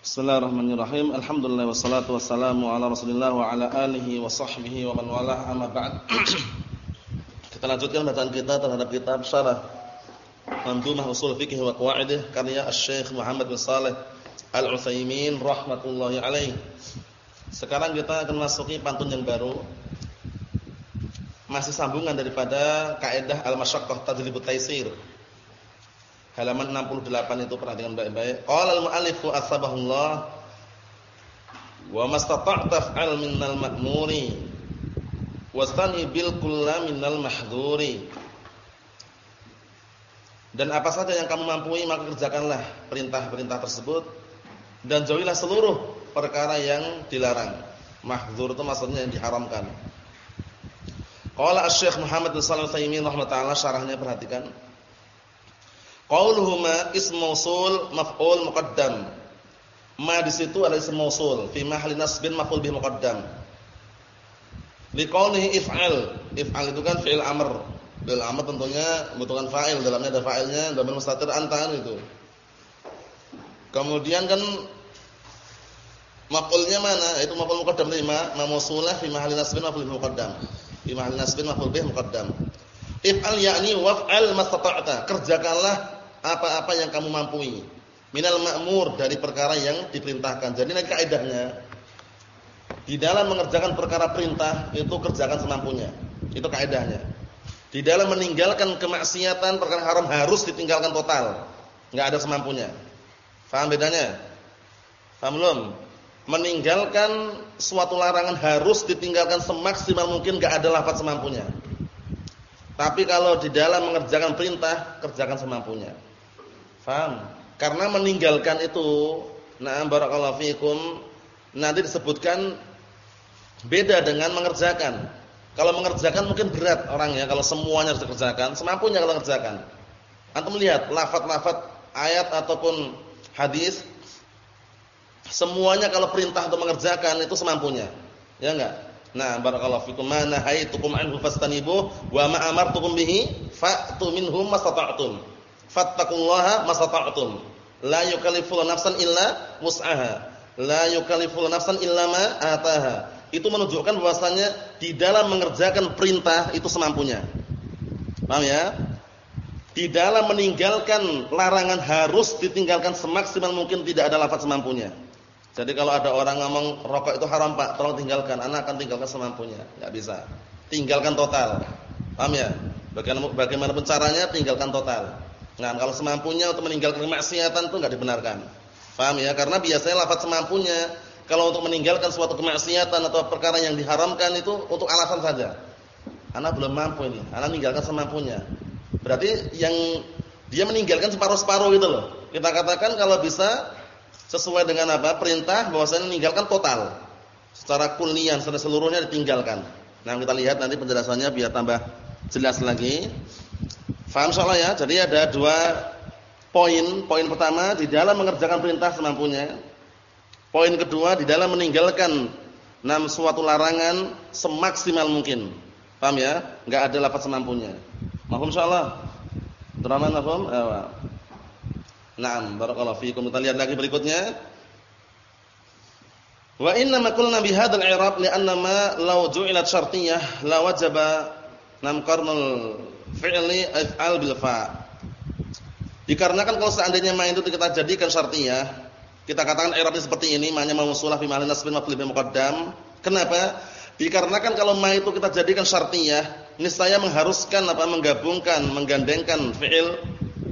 Bismillahirrahmanirrahim. Alhamdulillah wassalatu wassalamu ala Rasulillah wa ala alihi wa sahbihi wa man walah amma ba'd. kita lanjutkan bacaan kita terhadap kitab Syarah Mandumah Ushul Fiqh wa Qawaidih karya Asy-Syaikh Muhammad bin Shalih Al-Utsaimin rahmatullahi alaih. Sekarang kita akan masuki pantun yang baru. Masih sambungan daripada kaidah al-masyaqqah tadribut taisir halaman 68 itu perhatikan baik-baik. Qala al-mu'allifu asbahullah wa mastata'ta fa'al minnal ma'muri wastani bil kulla minnal mahdhuri. Dan apa saja yang kamu mampu maka kerjakanlah perintah-perintah tersebut dan jauhilah seluruh perkara yang dilarang. Mahdzur itu maksudnya yang diharamkan. Qala Asy-Syaikh Muhammad bin Shalih Al-Utsaimin rahimahullah syarahnya perhatikan. Qauluhuma ism mausul maf'ul muqaddam. Ma di situ adalah ism mausul fi mahalli nasbin maf'ul bih muqaddam. Liqaulihi if'al. If'al itu kan fi'il amr. Fi'il amr tentunya membutuhkan fa'il, dalamnya ada fa'ilnya, dhamir mustatir anta itu. Kemudian kan maf'ulnya mana? Itu maf'ul muqaddam lima, ma mausulah fi mahalli nasbin maf'ul bih muqaddam. Fi mahalli nasbin maf'ul bih muqaddam. If'al yakni waf'al mastata'ta. Kerjakanlah apa-apa yang kamu mampu. Minal ma'mur dari perkara yang diperintahkan. Jadi ini kaidahnya. Di dalam mengerjakan perkara perintah itu kerjakan semampunya. Itu kaidahnya. Di dalam meninggalkan kemaksiatan perkara haram harus ditinggalkan total. Enggak ada semampunya. Faham bedanya? Faham belum? Meninggalkan suatu larangan harus ditinggalkan semaksimal mungkin enggak ada lafaz semampunya. Tapi kalau di dalam mengerjakan perintah, kerjakan semampunya. Faham? Karena meninggalkan itu, na'am barakallahu fikum, nanti disebutkan beda dengan mengerjakan. Kalau mengerjakan mungkin berat orangnya kalau semuanya harus dikerjakan, semampunya kalau mengerjakan. Antum lihat lafaz-lafaz ayat ataupun hadis semuanya kalau perintah untuk mengerjakan itu semampunya. Ya enggak? Nah, barakallahu fikum ma nahaitukum anhu fastanibu wa ma amartukum bihi fa'tu minhum mastata'tum fattaqullaha masata'tum. La yukallifu nafsan illa wus'aha. La yukallifu nafsan illa ma ataha. Itu menunjukkan bahwasanya di dalam mengerjakan perintah itu semampunya. Paham ya? Di dalam meninggalkan larangan harus ditinggalkan semaksimal mungkin tidak ada lafaz semampunya. Jadi kalau ada orang ngomong rokok itu haram Pak, tolong tinggalkan. Anak akan tinggalkan semampunya. Enggak bisa. Tinggalkan total. Paham ya? Bagaimana bagaimanapun caranya tinggalkan total. Nah, kalau semampunya untuk meninggalkan kemaksiatan itu enggak dibenarkan. Paham ya? Karena biasanya lafaz semampunya kalau untuk meninggalkan suatu kemaksiatan atau perkara yang diharamkan itu untuk alasan saja. Anak belum mampu ini, anak meninggalkan semampunya. Berarti yang dia meninggalkan separuh-separuh gitu loh. Kita katakan kalau bisa sesuai dengan apa? Perintah bahwasanya meninggalkan total. Secara kullian, secara seluruhnya ditinggalkan. Nah, kita lihat nanti penjelasannya biar tambah jelas lagi. Faham soalnya ya? Jadi ada dua poin. Poin pertama di dalam mengerjakan perintah semampunya. Poin kedua di dalam meninggalkan enam suatu larangan semaksimal mungkin. Paham ya? Enggak ada lafaz semampunya. Mahfum insyaallah. Teraman mahfum? Ya. Naam, barakallahu fiikum. Kita lihat lagi berikutnya. Wa inna ma qulna bi hadzal i'rab li'anna ma law ju'ilat syartiyah la wajaba nam qarnul fi'li af'al bil fa. Dikarenakan kalau seandainya ma itu kita jadikan syartiyah, kita katakan i'rabnya seperti ini, ma nya mausulah fi mahallin nasbin maf'ul bi muqaddam. Kenapa? Dikarenakan kalau ma itu kita jadikan syartiyah, niscaya mengharuskan apa menggabungkan, menggandengkan fi'il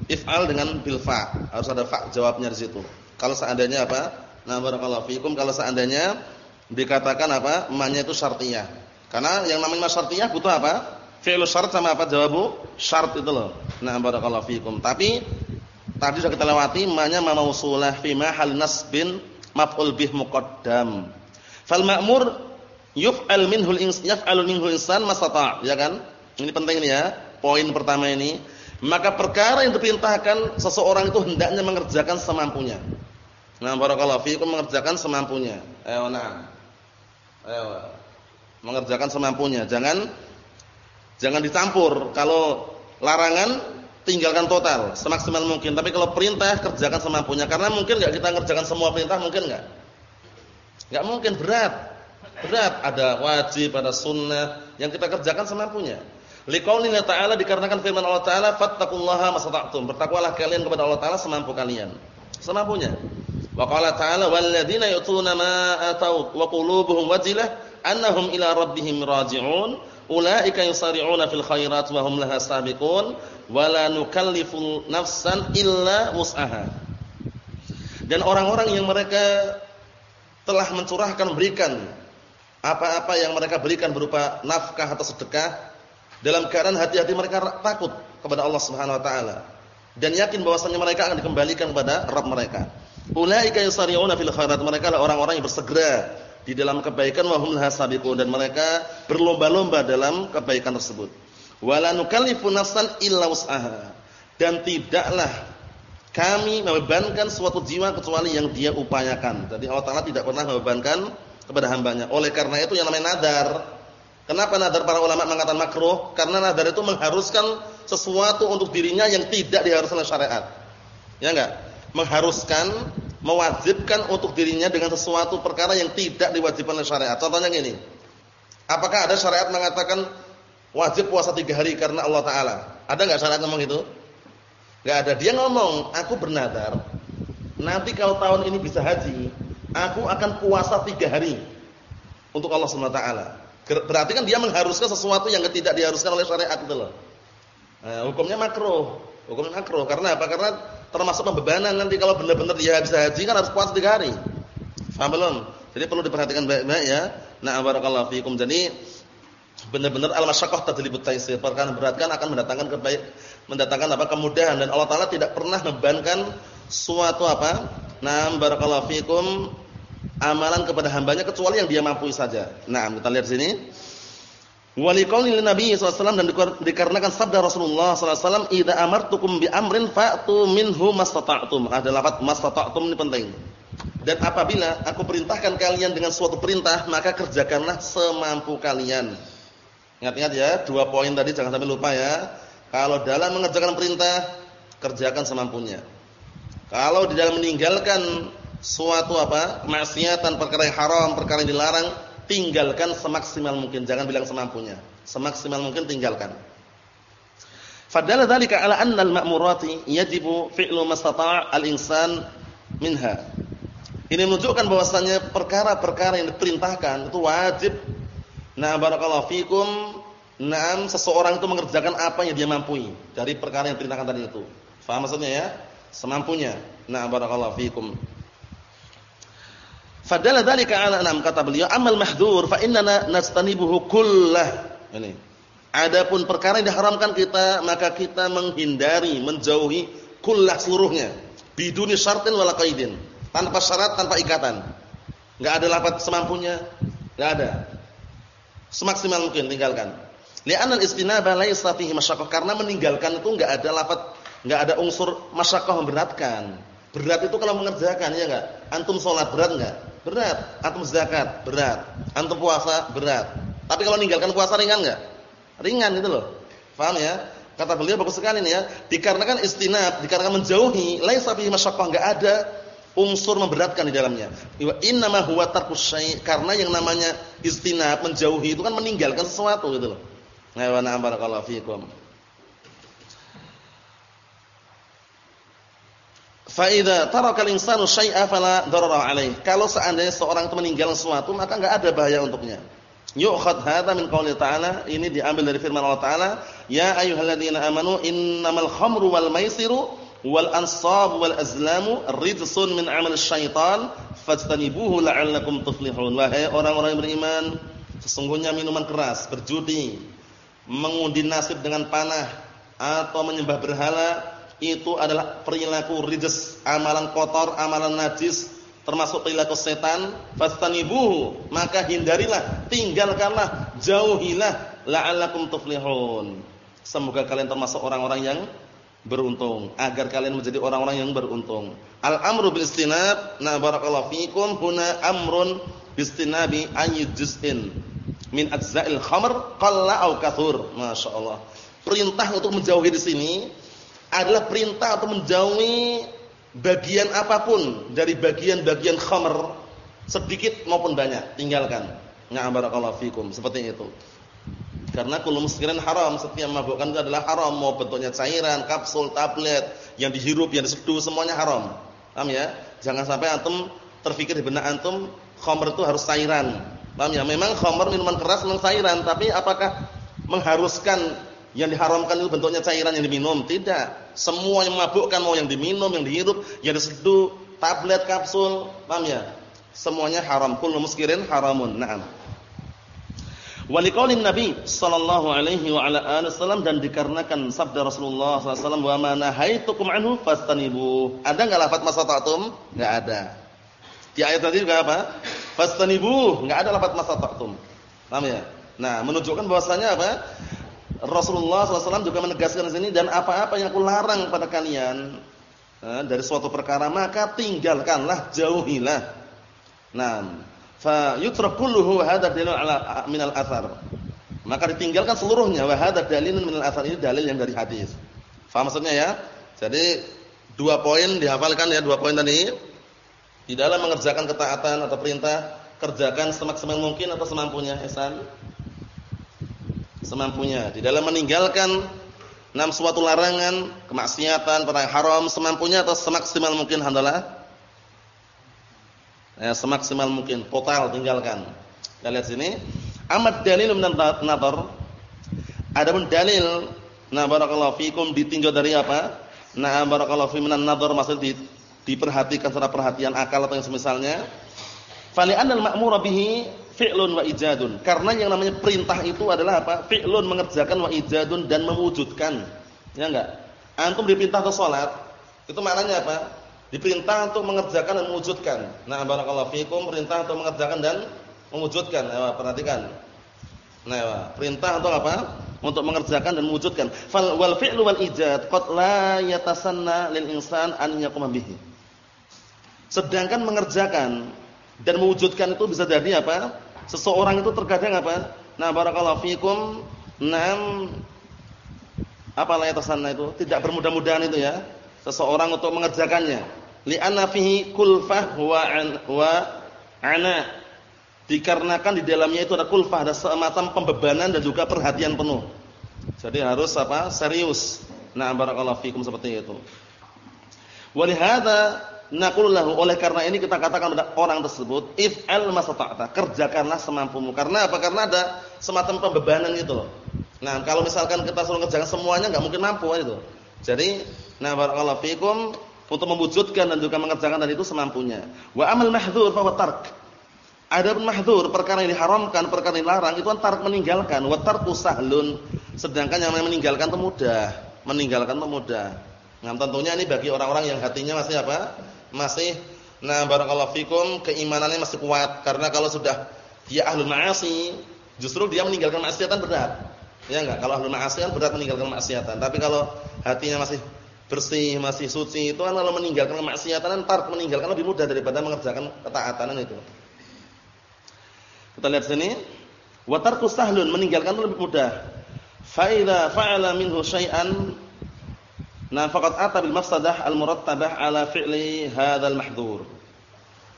if'al dengan bil fa. Harus ada fa jawabnya di situ. Kalau seandainya apa? Nah, barakallahu fikum kalau seandainya dikatakan apa? Ma-nya itu syartiyah. Karena yang namanya syartiyah butuh apa? Fi'lu syarat sama apa jawabu syarat itu loh. Nah, barakallahu fikum. Tapi tadi sudah kita lewati ma-nya ma mausulah fi mahal nasbin maf'ul bih muqaddam. Fal ma'mur yuf'al minhu yaf'alu minhu insan masata', ya kan? Ini penting ini ya. Poin pertama ini. Maka perkara yang diperintahkan seseorang itu hendaknya mengerjakan semampunya. Nah, barakallahu fikum mengerjakan semampunya. Ayo nah. Ayo. Mengerjakan semampunya. Jangan Jangan dicampur. Kalau larangan tinggalkan total semaksimal mungkin. Tapi kalau perintah kerjakan semampunya. Karena mungkin nggak kita ngerjakan semua perintah, mungkin nggak? Nggak mungkin berat. Berat. Ada wajib, ada sunnah yang kita kerjakan semampunya. Liqaulillahi ta'ala dikarenakan firman Allah Ta'ala fattaqullaha masata'tum. Bertakwalah kalian kepada Allah Ta'ala semampu kalian. Semampunya. Wa qala ta'ala walladzina yutuna ma atau wa qulubuhum wajilah annahum ila rabbihim raji'un ulaika yusari'una fil khairat wa hum laha sabiqun wa la nukallifu nafsan illa wus'aha. Dan orang-orang yang mereka telah mencurahkan memberikan apa-apa yang mereka berikan berupa nafkah atau sedekah dalam keadaan hati-hati mereka takut kepada Allah Subhanahu wa taala dan yakin bahwasanya mereka akan dikembalikan kepada Rabb mereka. Ulaika yusari'una fil khairat. Mereka adalah orang-orang yang bersegera di dalam kebaikan wa hum sabiqun dan mereka berlomba-lomba dalam kebaikan tersebut. Wala nukallifu nafsan illa wus'aha. Dan tidaklah kami membebankan suatu jiwa kecuali yang dia upayakan. Jadi Allah Taala tidak pernah membebankan kepada hambanya. Oleh karena itu yang namanya nadar Kenapa nadar para ulama mengatakan makruh? Karena nadar itu mengharuskan sesuatu untuk dirinya yang tidak diharuskan oleh syariat. Ya enggak? Mengharuskan, mewajibkan untuk dirinya dengan sesuatu perkara yang tidak diwajibkan oleh syariat. Contohnya gini. Apakah ada syariat mengatakan wajib puasa tiga hari karena Allah Taala? Ada enggak syariat ngomong itu? Enggak ada. Dia ngomong, aku bernadar. Nanti kalau tahun ini bisa haji, aku akan puasa tiga hari untuk Allah Subhanahu Wa Taala. Berarti kan dia mengharuskan sesuatu yang tidak diharuskan oleh syariat itu loh. Nah, hukumnya makruh. Hukumnya makruh karena apa? Karena termasuk pembebanan nanti kalau benar-benar dia bisa haji kan harus puasa tiga hari. Paham belum? Jadi perlu diperhatikan baik-baik ya. Nah, barakallahu fiikum. Jadi benar-benar al-masyaqqah tadlibut taisir. Perkara berat kan akan mendatangkan kebaik mendatangkan apa? kemudahan dan Allah taala tidak pernah membebankan suatu apa? Nah, barakallahu fiikum amalan kepada hambanya kecuali yang dia mampu saja. Nah, kita lihat sini. Waliqaulil Nabi SAW dan dikarenakan sabda Rasulullah SAW, "Idza amartukum bi amrin fa'tu minhu mastata'tum." Ada lafaz mastata'tum ini penting. Dan apabila aku perintahkan kalian dengan suatu perintah, maka kerjakanlah semampu kalian. Ingat-ingat ya, dua poin tadi jangan sampai lupa ya. Kalau dalam mengerjakan perintah, kerjakan semampunya. Kalau di dalam meninggalkan suatu apa? maksiatan, perkara yang haram, perkara yang dilarang, tinggalkan semaksimal mungkin, jangan bilang semampunya. Semaksimal mungkin tinggalkan. Fadalla dzalika ala anna al-ma'murati yajibu fi'lu mastata' al-insan minha. Ini menunjukkan bahwasanya perkara-perkara yang diperintahkan itu wajib. Nah, barakallahu fikum. Naam seseorang itu mengerjakan apa yang dia mampu dari perkara yang diperintahkan tadi itu. Faham maksudnya ya? Semampunya. Nah, barakallahu fikum. Fadalla dzalika ala enam kata beliau amal mahdzur fa innana nastanibuhu kullah. Ini. Adapun perkara yang diharamkan kita maka kita menghindari, menjauhi kullah seluruhnya. Biduni syartin wala qaidin. Tanpa syarat, tanpa ikatan. Enggak ada lafaz semampunya, enggak ada. Semaksimal mungkin tinggalkan. Li'anna al-istinaba laisa fihi masyaqqah karena meninggalkan itu enggak ada lafaz, enggak ada unsur masyaqqah memberatkan. Berat itu kalau mengerjakan ya enggak? Antum salat berat enggak? Berat. Antum zakat, berat. Antum puasa, berat. Tapi kalau meninggalkan puasa ringan enggak? Ringan gitu loh. Paham ya? Kata beliau bagus sekali nih ya. Dikarenakan istinab, dikarenakan menjauhi, laisa fihi masyaqqah, enggak ada unsur memberatkan di dalamnya. Innama huwa tarkus karena yang namanya istinab, menjauhi itu kan meninggalkan sesuatu gitu loh. Nah, wa na'am barakallahu fiikum. Faida taraka al-insanu syai'a fala darara alaih. Kalau seandainya seorang itu meninggalkan sesuatu, maka enggak ada bahaya untuknya. Yu'khad hadza min qouli ta'ala, ini diambil dari firman Allah Ta'ala, ya ayyuhalladzina amanu innamal khamru wal maisiru wal ansab wal azlamu rijsun min 'amal syaitan fajtanibuhu la'allakum tuflihun. Wahai orang-orang yang beriman, sesungguhnya minuman keras, berjudi, mengundi nasib dengan panah atau menyembah berhala itu adalah perilaku rijis, amalan kotor, amalan najis, termasuk perilaku setan. Fastanibuhu, maka hindarilah, tinggalkanlah, jauhilah la'allakum tuflihun. Semoga kalian termasuk orang-orang yang beruntung, agar kalian menjadi orang-orang yang beruntung. Al-amru bil istinab, na barakallahu fikum, huna amrun bistinabi ayyi juz'in min ajza'il khamr qalla au kathur. Masyaallah. Perintah untuk menjauhi di sini adalah perintah atau menjauhi bagian apa pun dari bagian-bagian khamr sedikit maupun banyak, tinggalkan. Na'am barakallahu fikum, seperti itu. Karena kullu muskirin haram, setiap mabukkan itu adalah haram, mau bentuknya cairan, kapsul, tablet, yang dihirup, yang diseduh semuanya haram. Paham ya? Jangan sampai antum terfikir di benak antum khamr itu harus cairan. Paham ya? Memang khamr minuman keras memang cairan, tapi apakah mengharuskan yang diharamkan itu bentuknya cairan yang diminum? Tidak. Semua yang memabukkan mau yang diminum, yang dihirup, yang diseduh, tablet, kapsul, paham ya? Semuanya haram. Kullu muskirin haramun. Naam. Waliqaulin Nabi sallallahu alaihi wa ala alihi wasallam dan dikarenakan sabda Rasulullah sallallahu alaihi wasallam wa ma nahaitukum anhu fastanibu. Ada enggak lafaz masata'tum? Enggak ada. Di ayat tadi juga apa? Fastanibu, enggak ada lafaz masata'tum. Paham ya? Nah, menunjukkan bahwasanya apa? Rasulullah SAW juga menegaskan di sini dan apa-apa yang aku larang pada kalian eh, dari suatu perkara maka tinggalkanlah, jauhilah. Nah, fa yutrak kulluhu hadha dalil ala min al-athar. Maka ditinggalkan seluruhnya wa dalilun min al-athar ini dalil yang dari hadis. Faham maksudnya ya? Jadi dua poin dihafalkan ya, dua poin tadi. Di dalam mengerjakan ketaatan atau perintah, kerjakan semaksimal mungkin atau semampunya, Ihsan. Semampunya. Di dalam meninggalkan enam suatu larangan, kemaksiatan, perkara haram semampunya atau semaksimal mungkin alhamdulillah. Ya, semaksimal mungkin total tinggalkan. Kita lihat sini. Amat dalil min nadar adapun dalil nah barakallahu fikum ditinjau dari apa? Nah barakallahu fi minan nadar maksud di, diperhatikan secara perhatian akal atau yang semisalnya. Fali anal ma'mur bihi fi'lun wa ijadun karena yang namanya perintah itu adalah apa fi'lun mengerjakan wa ijadun dan mewujudkan ya enggak antum diperintah ke salat itu maknanya apa Diperintah untuk mengerjakan dan mewujudkan. Nah, barakallahu fikum, perintah untuk mengerjakan dan mewujudkan. Ayo, perhatikan. Nah, ya, perintah untuk apa? Untuk mengerjakan dan mewujudkan. Fal wal fi'lu wal ijad qad la yatasanna lil insan an yaquma bihi. Sedangkan mengerjakan dan mewujudkan itu bisa jadi apa? Seseorang itu terkadang apa? Nah, barakallahu fikum, nam apa la yatasanna itu? Tidak bermudah-mudahan itu ya seseorang untuk mengerjakannya. Li'anna fihi kulfah wa wa ana. Dikarenakan di dalamnya itu ada kulfah, ada semacam pembebanan dan juga perhatian penuh. Jadi harus apa? Serius. Nah, barakallahu fikum seperti itu. Walihada naqulu lahu oleh karena ini kita katakan kepada orang tersebut if'al masata'ta, kerjakanlah semampumu. Karena apa? Karena ada semacam pembebanan gitu loh. Nah, kalau misalkan kita suruh kerjakan semuanya enggak mungkin mampu itu. Jadi Nah, barakallahu fikum untuk mewujudkan dan juga mengerjakan tadi itu semampunya. Wa amal mahdhur fa tark. Adapun mahdhur perkara yang diharamkan, perkara yang dilarang itu kan tark meninggalkan. Wa tarku sahlun. Sedangkan yang meninggalkan itu mudah. Meninggalkan itu mudah. Nah, tentunya ini bagi orang-orang yang hatinya masih apa? Masih nah barakallahu fikum keimanannya masih kuat karena kalau sudah dia ahlul ma'asi, justru dia meninggalkan maksiatan berat. Ya enggak? Kalau ahlul ma'asi kan berat meninggalkan maksiatan. Tapi kalau hatinya masih bersih, masih suci itu kan kalau meninggalkan kemaksiatan kan meninggalkan lebih mudah daripada mengerjakan ketaatan itu. Kita lihat sini. Wa tarku sahlun meninggalkan itu lebih mudah. Fa fa'ala minhu syai'an nafaqat ata bil mafsadah al murattabah ala fi'li hadzal mahdhur.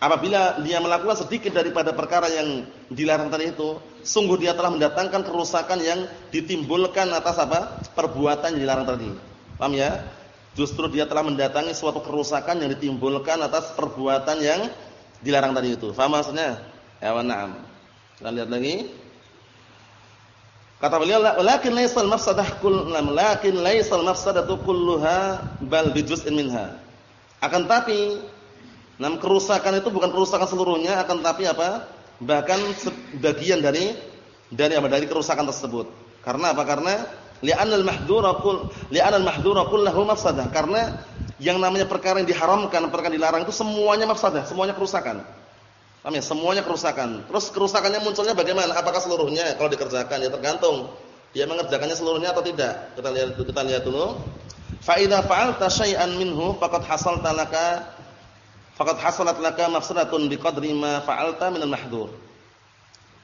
Apabila dia melakukan sedikit daripada perkara yang dilarang tadi itu, sungguh dia telah mendatangkan kerusakan yang ditimbulkan atas apa? perbuatan yang dilarang tadi. Paham ya? Justru dia telah mendatangi suatu kerusakan yang ditimbulkan atas perbuatan yang dilarang tadi itu. Faham maksudnya? Ya na'am. Kita lihat lagi. Kata beliau, "Lakin laysal mafsadah kullam, lakin laysal mafsadatu kulluha bal bi juz'in minha." Akan tapi nam kerusakan itu bukan kerusakan seluruhnya, akan tapi apa? Bahkan sebagian dari dari apa? Dari kerusakan tersebut. Karena apa? Karena Li'anal mahdhura kull li'anal mahdhura kulluhu mafsadah. Karena yang namanya perkara yang diharamkan, perkara yang dilarang itu semuanya mafsadah, semuanya kerusakan. Paham ya? Semuanya kerusakan. Terus kerusakannya munculnya bagaimana? Apakah seluruhnya kalau dikerjakan? Ya tergantung. Dia mengerjakannya seluruhnya atau tidak. Kita lihat kita lihat dulu. Fa idza fa'alta syai'an minhu faqad hasalta laka faqad hasalat laka mafsadatun biqadri ma fa'alta minal mahdhur.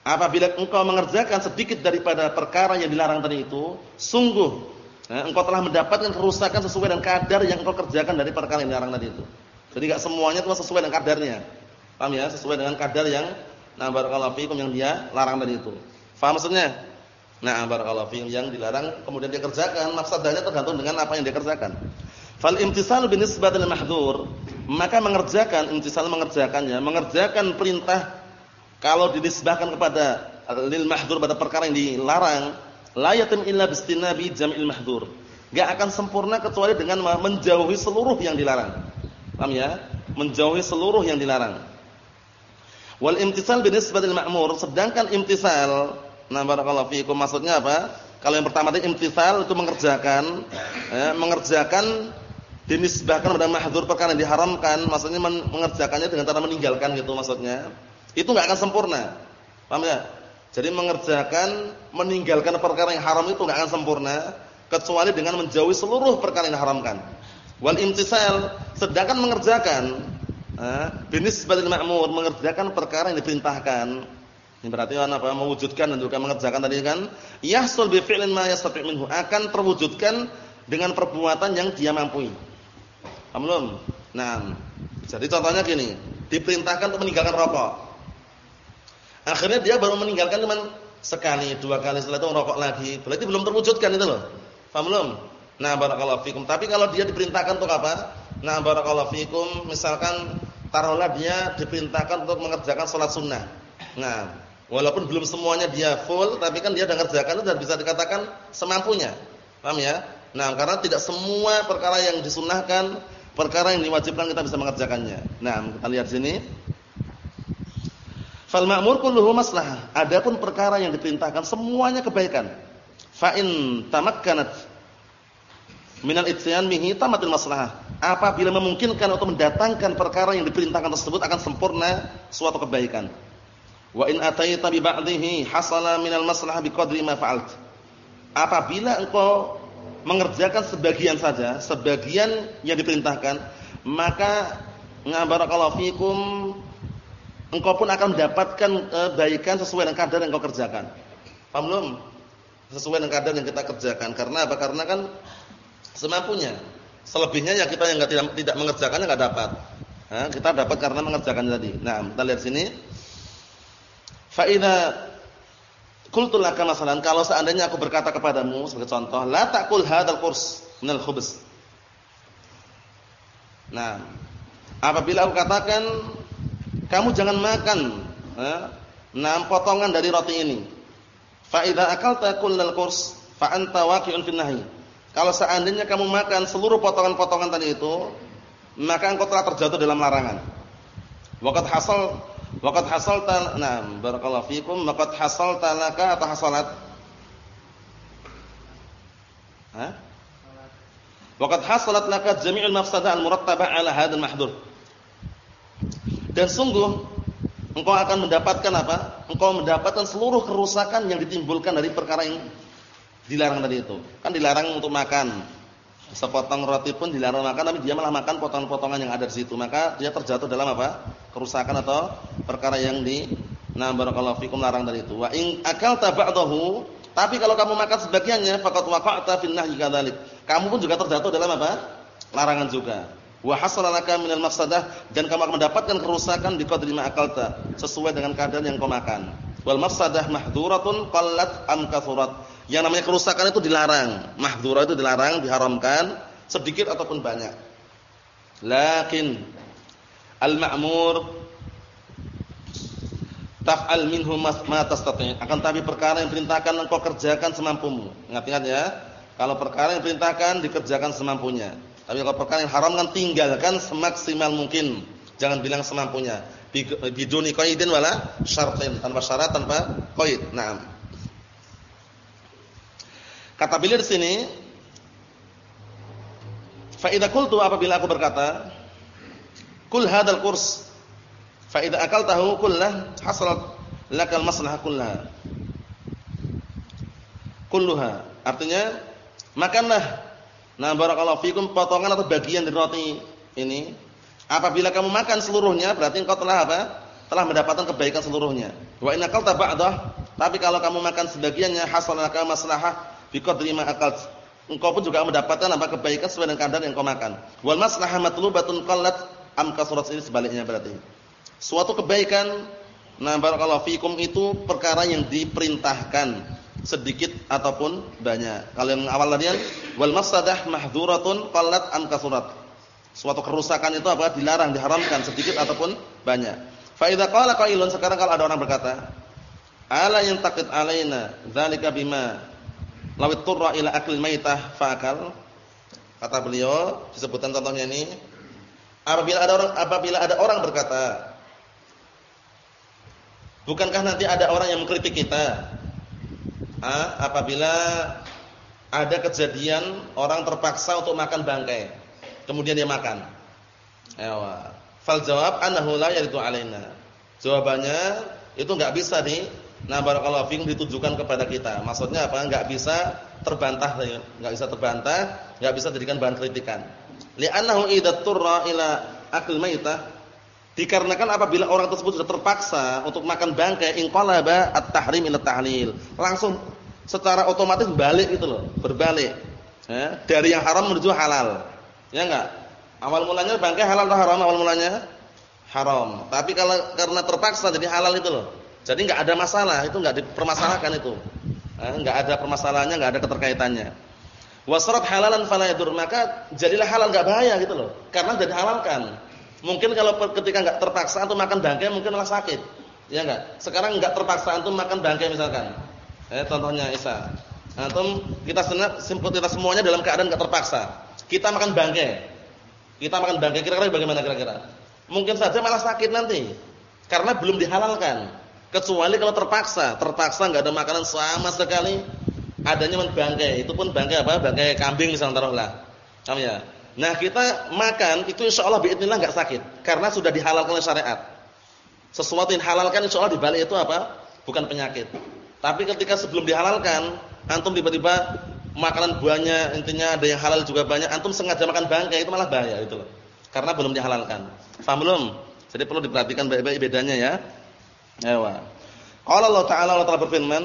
Apabila engkau mengerjakan sedikit daripada perkara yang dilarang tadi itu, sungguh Nah, engkau telah mendapatkan kerusakan sesuai dengan kadar yang engkau kerjakan dari perkara yang dilarang tadi itu. Jadi enggak semuanya itu sesuai dengan kadarnya. Paham ya? Sesuai dengan kadar yang nah barakallahu fikum yang dia larang tadi itu. Faham maksudnya? Nah, barakallahu fikum yang dilarang kemudian dia kerjakan, mafsadahnya tergantung dengan apa yang dia kerjakan. Fal imtisalu binisbatil mahdzur, maka mengerjakan imtisal mengerjakannya, mengerjakan perintah kalau dinisbahkan kepada lil mahdzur pada perkara yang dilarang la yatim illa bistinabi jam'il mahdur. Enggak akan sempurna kecuali dengan menjauhi seluruh yang dilarang. Paham ya? Menjauhi seluruh yang dilarang. Wal imtisal binisbatil ma'mur, sedangkan imtisal, nah barakallahu fiikum maksudnya apa? Kalau yang pertama tadi imtisal itu mengerjakan, ya, mengerjakan dinisbahkan pada mahdzur perkara yang diharamkan, maksudnya mengerjakannya dengan cara meninggalkan gitu maksudnya. Itu enggak akan sempurna. Paham ya? Jadi mengerjakan, meninggalkan perkara yang haram itu enggak akan sempurna kecuali dengan menjauhi seluruh perkara yang diharamkan. Wal imtisal, sedangkan mengerjakan eh, binisbatil ma'mur, mengerjakan perkara yang diperintahkan. Ini berarti apa? Mewujudkan dan juga mengerjakan tadi kan yahsul bi fi'lin ma yastati' minhu, akan terwujudkan dengan perbuatan yang dia mampu. Paham? Nah, jadi contohnya gini, diperintahkan untuk meninggalkan rokok. Akhirnya dia baru meninggalkan cuma sekali, dua kali setelah itu merokok lagi. Berarti belum terwujudkan itu loh. Paham? Nah, barakallahu fikum. Tapi kalau dia diperintahkan untuk apa? Nah, barakallahu fikum, misalkan taruhlah dia diperintahkan untuk mengerjakan sholat sunnah. Nah, walaupun belum semuanya dia full, tapi kan dia sudah mengerjakan dan bisa dikatakan semampunya. Paham ya? Nah, karena tidak semua perkara yang disunnahkan, perkara yang diwajibkan kita bisa mengerjakannya. Nah, kita lihat sini. Fal ma'mur kulluhu maslahah. Adapun perkara yang diperintahkan semuanya kebaikan. Fa in tamakkanat minal ityan bihi tamatil maslahah. Apabila memungkinkan untuk mendatangkan perkara yang diperintahkan tersebut akan sempurna suatu kebaikan. Wa in ataita bi ba'dihi hasala minal maslahah biqadri ma fa'alt. Apabila engkau mengerjakan sebagian saja, sebagian yang diperintahkan, maka ngabarakallahu fikum engkau pun akan mendapatkan kebaikan sesuai dengan kadar yang engkau kerjakan. Paham belum? Sesuai dengan kadar yang kita kerjakan. Karena apa? Karena kan semampunya. Selebihnya ya kita yang tidak tidak mengerjakannya enggak dapat. Nah, kita dapat karena mengerjakan tadi. Nah, kita lihat sini. Fa idza qultu laka masalan kalau seandainya aku berkata kepadamu sebagai contoh, la taqul hadzal qurs minal khubz. Nah, apabila aku katakan kamu jangan makan eh, enam potongan dari roti ini. Fa idza akalta kullal qurs fa anta waqi'un fin nahi. Kalau seandainya kamu makan seluruh potongan-potongan tadi itu, maka engkau telah terjatuh dalam larangan. Waqad hasal waqad hasalta na'am barakallahu fikum waqad hasalta laka atau hasalat? Hah? Waqad hasalat laka jami'ul mafsadah al-murattabah 'ala hadzal mahdhur. Dan sungguh engkau akan mendapatkan apa? Engkau mendapatkan seluruh kerusakan yang ditimbulkan dari perkara yang dilarang tadi itu. Kan dilarang untuk makan. Sepotong roti pun dilarang makan tapi dia malah makan potongan-potongan yang ada di situ. Maka dia terjatuh dalam apa? Kerusakan atau perkara yang di Nah barakallahu fikum larang tadi itu. Wa in akalta ba'dahu, tapi kalau kamu makan sebagiannya faqad waqa'ta fil nahyi kadzalik. Kamu pun juga terjatuh dalam apa? Larangan juga wa hasala laka minal mafsadah dan kamu akan mendapatkan kerusakan di qadri ma akalta sesuai dengan keadaan yang kau makan. Wal mafsadah mahdhuratun qallat am kathurat. Yang namanya kerusakan itu dilarang. Mahdhurah itu dilarang, diharamkan sedikit ataupun banyak. Lakin al-ma'mur taf'al minhu ma tastati'. Akan tapi perkara yang perintahkan engkau kerjakan semampumu. Ingat-ingat ya. Kalau perkara yang perintahkan dikerjakan semampunya. Tapi kalau perkara yang haram kan tinggalkan semaksimal mungkin. Jangan bilang semampunya. Biduni qaidin wala syartin, tanpa syarat, tanpa qaid. Naam. Kata beliau di sini, fa idza qultu apabila aku berkata, kul hadzal kurs fa idza akaltahu kullah hasalat lakal maslahah kullaha. Kulluha. Artinya makanlah Nah, barakallahu fikum potongan atau bagian dari roti ini. Apabila kamu makan seluruhnya, berarti engkau telah apa? Telah mendapatkan kebaikan seluruhnya. Wa in akalta ba'dah, tapi kalau kamu makan sebagiannya hasalaka maslahah bi qadri ma akalt. engkau pun juga mendapatkan apa kebaikan sesuai dengan kadar yang kau makan. Wal maslahah matlubatun qallat am kasurat ini sebaliknya berarti. Suatu kebaikan nah barakallahu fikum itu perkara yang diperintahkan sedikit ataupun banyak. Kalau yang awal tadi wal masadah mahdzuratun qallat am kasurat. Suatu kerusakan itu apa? dilarang, diharamkan sedikit ataupun banyak. Fa idza qala qailun sekarang kalau ada orang berkata, ala yang takit alaina dzalika bima lawit turra ila aklil maitah fa'akal. Kata beliau, disebutkan contohnya ini, apabila ada orang apabila ada orang berkata, bukankah nanti ada orang yang mengkritik kita? Ah, apabila ada kejadian orang terpaksa untuk makan bangkai, kemudian dia makan. Ewa. Fal jawab annahu la yaridu alaina. Jawabannya itu enggak bisa nih Nah, barakallahu fiikum ditujukan kepada kita. Maksudnya apa? Enggak bisa terbantah, enggak bisa terbantah, enggak bisa dijadikan bahan kritikan. Li'annahu idza turra ila akil maitah dikarenakan apabila orang tersebut sudah terpaksa untuk makan bangkai inqalaba at-tahrim ila tahlil. Langsung secara otomatis balik gitu loh, berbalik. Ya, dari yang haram menuju halal. Ya enggak? Awal mulanya bangkai halal atau haram awal mulanya? Haram. Tapi kalau karena terpaksa jadi halal itu loh. Jadi nggak ada masalah, itu nggak dipermasalahkan itu. Eh, nggak ada permasalahannya, nggak ada keterkaitannya. Wasrat halalan fala yadur, maka jadilah halal nggak bahaya gitu loh. Karena sudah dihalalkan. Mungkin kalau ketika nggak terpaksa antum makan bangkai mungkin malah sakit. Ya enggak? Sekarang nggak terpaksa antum makan bangkai misalkan. Eh contohnya Isa. Antum kita senang simpul kita semuanya dalam keadaan nggak terpaksa. Kita makan bangkai. Kita makan bangkai kira-kira bagaimana kira-kira? Mungkin saja malah sakit nanti. Karena belum dihalalkan. Kecuali kalau terpaksa, terpaksa nggak ada makanan sama sekali, adanya bangkai. Itu pun bangkai apa? Bangkai kambing misalnya taruhlah. Paham ya? Nah, kita makan itu insyaallah biidznillah enggak sakit karena sudah dihalalkan oleh syariat. Sesuatu yang halalkan insyaallah di balik itu apa? Bukan penyakit. Tapi ketika sebelum dihalalkan, antum tiba-tiba makanan buahnya intinya ada yang halal juga banyak, antum sengaja makan bangkai itu malah bahaya itu loh. Karena belum dihalalkan. Paham belum? Jadi perlu diperhatikan baik-baik bedanya ya. Ewa. Qala Allah Ta'ala Allah Ta'ala berfirman,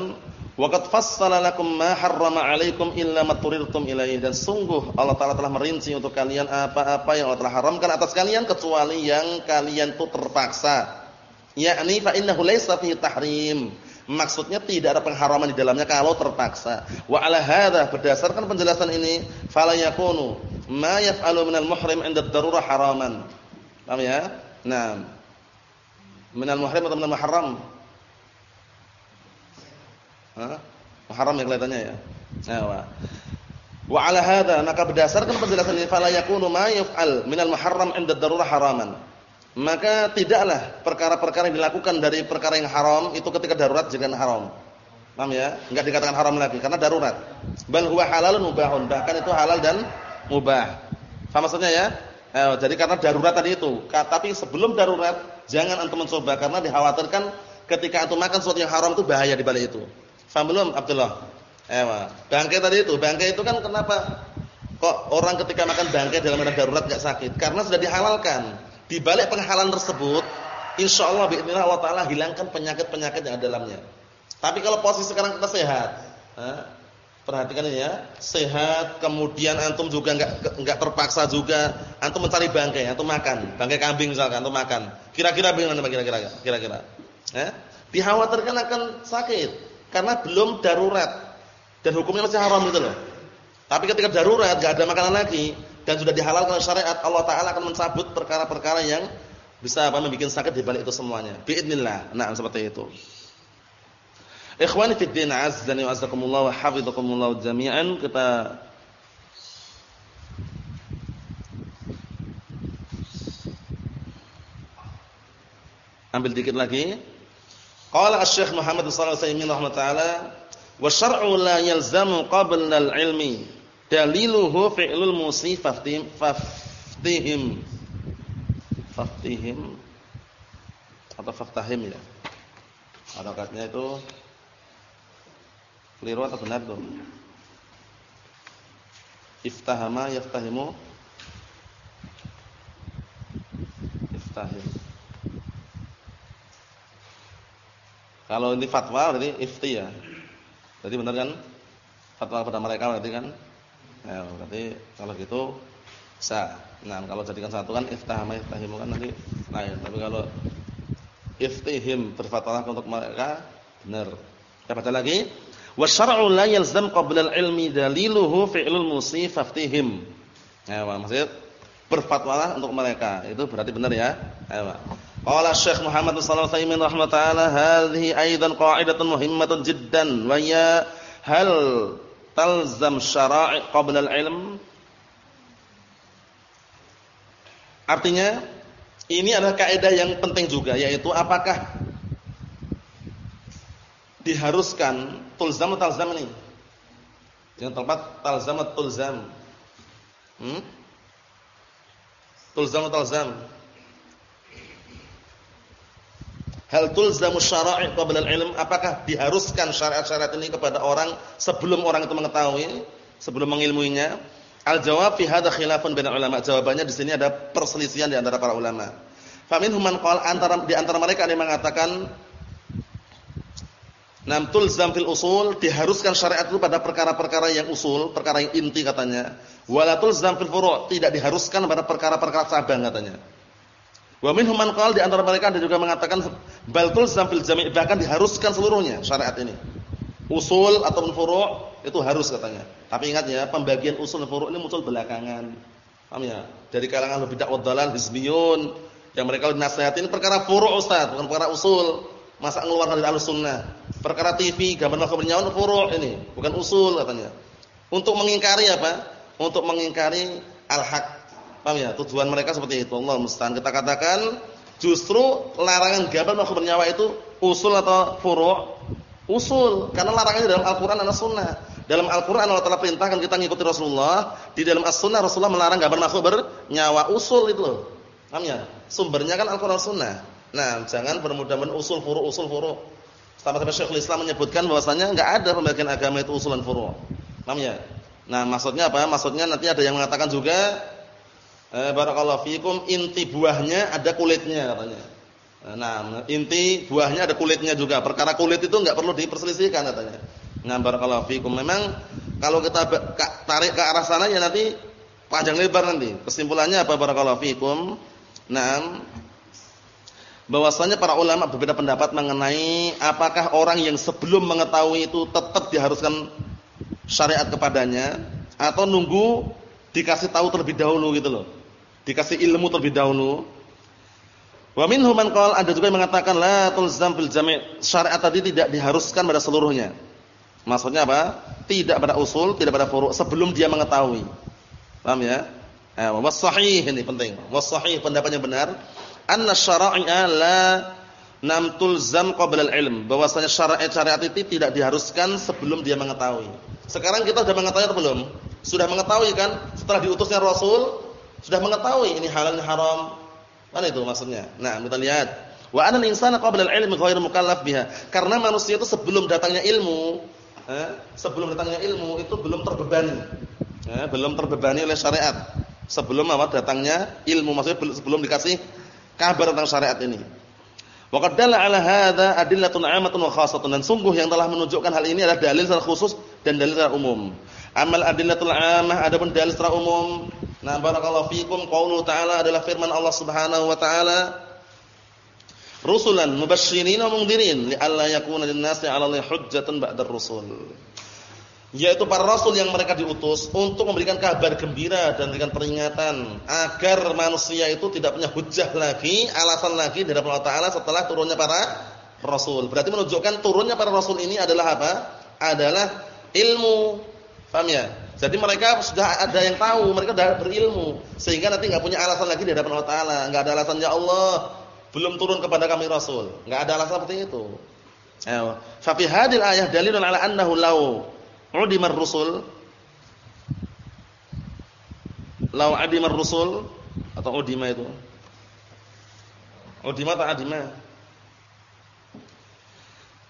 "Wa qad fassala lakum ma harrama 'alaikum illa ma turirtum ilaihi." Dan sungguh Allah Ta'ala telah merinci untuk kalian apa-apa yang Allah telah haramkan atas kalian kecuali yang kalian tuh terpaksa. Yakni fa innahu laysa fihi tahrim. Maksudnya tidak ada pengharaman di dalamnya kalau terpaksa. Wa 'ala berdasarkan penjelasan ini, fala yakunu ma yaf'alu muhrim 'inda ad-darurah haraman. Paham ya? Nah, Minal muhrim atau minal muharram? Hah? Muharram ya kelihatannya ya. Nah, wa ala hadza maka berdasarkan penjelasan ini fala yakunu ma yaf'al minal muharram 'inda darurah haraman. Maka tidaklah perkara-perkara yang dilakukan dari perkara yang haram itu ketika darurat jadi haram. Paham ya? Enggak dikatakan haram lagi karena darurat. Bal huwa halalun mubahun, bahkan itu halal dan mubah. Faham maksudnya ya? Eh, jadi karena darurat tadi itu. Tapi sebelum darurat Jangan antum mencoba karena dikhawatirkan ketika antum makan sesuatu yang haram itu bahaya di balik itu. Faham belum Abdullah? Eh, bangkai tadi itu, bangkai itu kan kenapa kok orang ketika makan bangkai dalam keadaan darurat nggak sakit? Karena sudah dihalalkan. Di balik penghalalan tersebut, insyaallah biidznillah wa taala hilangkan penyakit-penyakit yang ada dalamnya. Tapi kalau posisi sekarang kita sehat, eh, Perhatikan ini ya, sehat, kemudian antum juga enggak enggak terpaksa juga antum mencari bangkai, antum makan, bangkai kambing misalkan antum makan. Kira-kira bagaimana kira-kira? Kira-kira. Eh? Dikhawatirkan akan sakit karena belum darurat dan hukumnya masih haram gitu loh. Tapi ketika darurat enggak ada makanan lagi dan sudah dihalalkan syariat, Allah taala akan mencabut perkara-perkara yang bisa apa membuat sakit di balik itu semuanya. Biidznillah. Nah, seperti itu. Ikhwani fi din azzani wa azzakumullah wa hafizakumullah jami'an kita ambil dikit lagi. Qala Asy-Syaikh Muhammad sallallahu alaihi wasallam taala wa syar'u la yalzamu qabla al-ilmi daliluhu fi'lul musi faftihim faftihim atau faftahim ya. Harokatnya itu Keliru atau benar tuh? Iftahama yaftahimu Iftahim Kalau ini fatwa berarti ifti ya Jadi benar kan? Fatwa pada mereka berarti kan? Ya, berarti kalau gitu bisa. Nah, kalau jadikan satu kan iftahama iftahimu kan nanti lain. Tapi kalau iftihim berfatwa untuk mereka benar. Kita baca lagi. Wa syar'u la yalzam qabla al-ilmi daliluhu fi'lul musif faftihim. Ya, maksud berfatwalah untuk mereka. Itu berarti benar ya. Ayo. Qala Syekh Muhammad sallallahu alaihi wasallam rahimahutaala hadhihi aidan qa'idatun muhimmatun jiddan wa ya hal talzam syara'i qabla al-ilm Artinya ini adalah kaidah yang penting juga yaitu apakah diharuskan tulzam atau talzam ini? Dengan tempat talzam atau tulzam. Hmm? Tulzam atau talzam? Hal tulzamu syara'i qabla al-ilm? Apakah diharuskan syariat-syariat ini kepada orang sebelum orang itu mengetahui, sebelum mengilmuinya? Al-jawab fi hadza khilafun bainal ulama. Jawabannya di sini ada perselisihan di antara para ulama. Faminhum man qala antara di antara mereka ada yang mengatakan Nam tulzam fil usul diharuskan syariat itu pada perkara-perkara yang usul, perkara yang inti katanya. Wala tulzam fil furu' tidak diharuskan pada perkara-perkara cabang katanya. Wa minhum man di antara mereka ada juga mengatakan bal tulzam fil jami' bahkan diharuskan seluruhnya syariat ini. Usul ataupun furu' itu harus katanya. Tapi ingat ya, pembagian usul dan furu' ini muncul belakangan. Paham ya? Dari kalangan lebih dakwah dalal hizbiyun yang mereka nasihatin perkara furu' Ustaz, bukan perkara usul. Masa ngeluarkan dari Ahlussunnah. Perkara TV, gambar makhluk bernyawa furu' ini, bukan usul katanya. Untuk mengingkari apa? Untuk mengingkari al-haq. Paham ya? Tujuan mereka seperti itu. Allah musta'an. Kita katakan justru larangan gambar makhluk bernyawa itu usul atau furu'? Usul, karena larangannya dalam Al-Qur'an dan As-Sunnah. Dalam Al-Qur'an Allah Taala perintahkan kita mengikuti Rasulullah, di dalam As-Sunnah Rasulullah melarang gambar makhluk bernyawa usul itu loh. Paham ya? Sumbernya kan Al-Qur'an Sunnah. Nah, jangan bermudah-mudahan usul furu usul furu. Sampai-sampai Syekhul Islam menyebutkan bahwasanya enggak ada pembagian agama itu usul dan furu. Paham ya? Nah, maksudnya apa? Maksudnya nanti ada yang mengatakan juga eh, barakallahu fikum inti buahnya ada kulitnya katanya. Nah, inti buahnya ada kulitnya juga. Perkara kulit itu enggak perlu diperselisihkan katanya. Nah, barakallahu fikum. Memang kalau kita tarik ke arah sana ya nanti panjang lebar nanti. Kesimpulannya apa barakallahu fikum? Nah, bahwasanya para ulama berbeda pendapat mengenai apakah orang yang sebelum mengetahui itu tetap diharuskan syariat kepadanya atau nunggu dikasih tahu terlebih dahulu gitu loh. Dikasih ilmu terlebih dahulu. Wa minhum man qala ada juga yang mengatakan la tulzam fil jami' syariat tadi tidak diharuskan pada seluruhnya. Maksudnya apa? Tidak pada usul, tidak pada furu' sebelum dia mengetahui. Paham ya? Eh, was sahih ini penting. Was sahih pendapatnya benar anna syara'a la nam tulzam qabla al-ilm, bahwasanya syariat syariat itu tidak diharuskan sebelum dia mengetahui. Sekarang kita sudah mengetahui atau belum? Sudah mengetahui kan? Setelah diutusnya Rasul, sudah mengetahui ini halal ini haram. Mana itu maksudnya? Nah, kita lihat. Wa anal insana qabla al-ilmi mukallaf biha. Karena manusia itu sebelum datangnya ilmu, eh, sebelum datangnya ilmu itu belum terbebani. Eh, belum terbebani oleh syariat. Sebelum apa datangnya ilmu, maksudnya sebelum dikasih kabar tentang syariat ini. Wa qad dalla 'ala hadza adillatun 'ammatun wa khassatun dan sungguh yang telah menunjukkan hal ini adalah dalil secara khusus dan dalil secara umum. Amal adillatul 'ammah adapun dalil secara umum. Nah, barakallahu fikum qaulu ta'ala adalah firman Allah Subhanahu wa ta'ala Rusulan mubasysyirin wa mundhirin li'alla yakuna lin-nasi 'ala hujjatan ar-rusul yaitu para rasul yang mereka diutus untuk memberikan kabar gembira dan memberikan peringatan agar manusia itu tidak punya hujah lagi, alasan lagi dari Allah Taala setelah turunnya para rasul. Berarti menunjukkan turunnya para rasul ini adalah apa? Adalah ilmu. Paham ya? Jadi mereka sudah ada yang tahu, mereka sudah berilmu sehingga nanti enggak punya alasan lagi di hadapan Allah Taala, enggak ada alasan ya Allah belum turun kepada kami rasul. Enggak ada alasan seperti itu. Fa fi hadil ayah dalilun ala annahu law udimar rusul lau adimar rusul atau udima itu. udima atau adima